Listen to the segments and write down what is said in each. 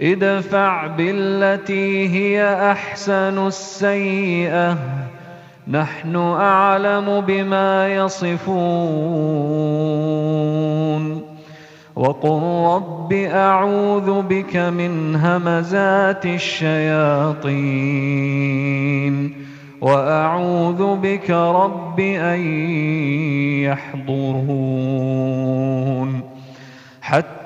ادفع بالتي هي أحسن السيئة. نحن أعلم بما يصفون. وقل رب أعوذ بك من همزات الشياطين. وأعوذ بك رب أن يحضرون. حتى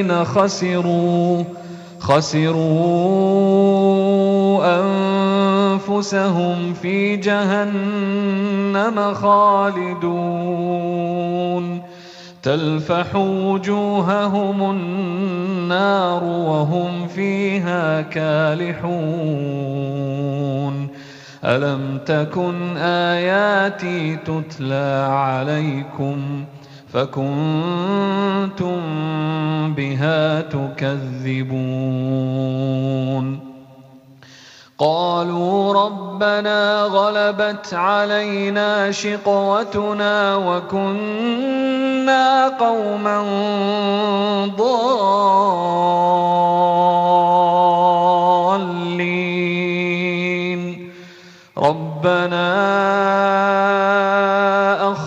الذين خسروا خسروا أنفسهم في جهنم خالدون. تلفح وجوههم النار وهم فيها كالحون. ألم تكن آياتي تتلى عليكم؟ فكنتم بها تكذبون. قالوا ربنا غلبت علينا شقوتنا وكنا قوما ضالين. ربنا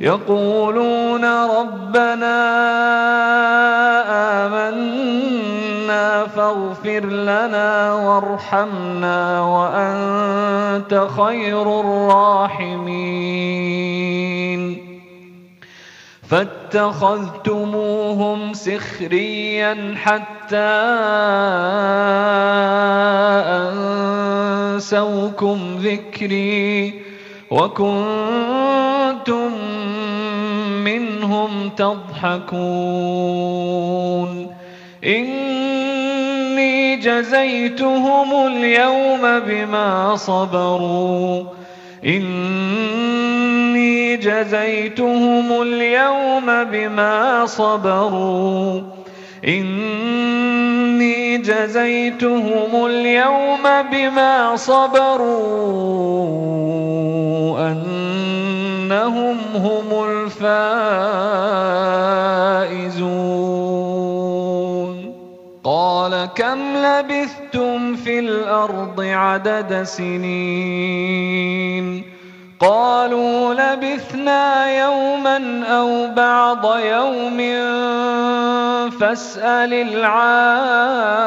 يقولون ربنا آمنا فاغفر لنا وارحمنا وأنت خير الراحمين. فاتخذتموهم سخريا حتى أنسوكم ذكري وكنتم منهم تضحكون. إني جزيتهم اليوم بما صبروا. إني جزيتهم اليوم بما صبروا. إني جزيتهم اليوم بما صبروا. أنهم هم الفائزون. قال كم لبثتم في الأرض عدد سنين؟ قالوا لبثنا يوما أو بعض يوم. فاسأل العادين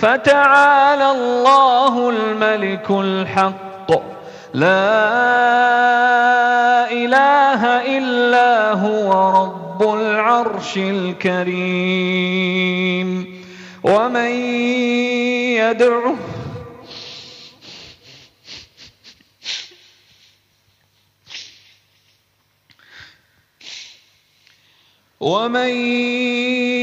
فتعالى الله الملك الحق. لا إله إلا هو رب العرش الكريم. ومن يدعو ومن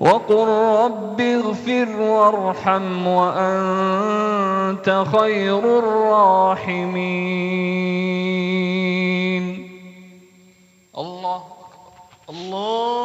وقل رب اغفر وارحم وأنت خير الراحمين. الله أكبر. الله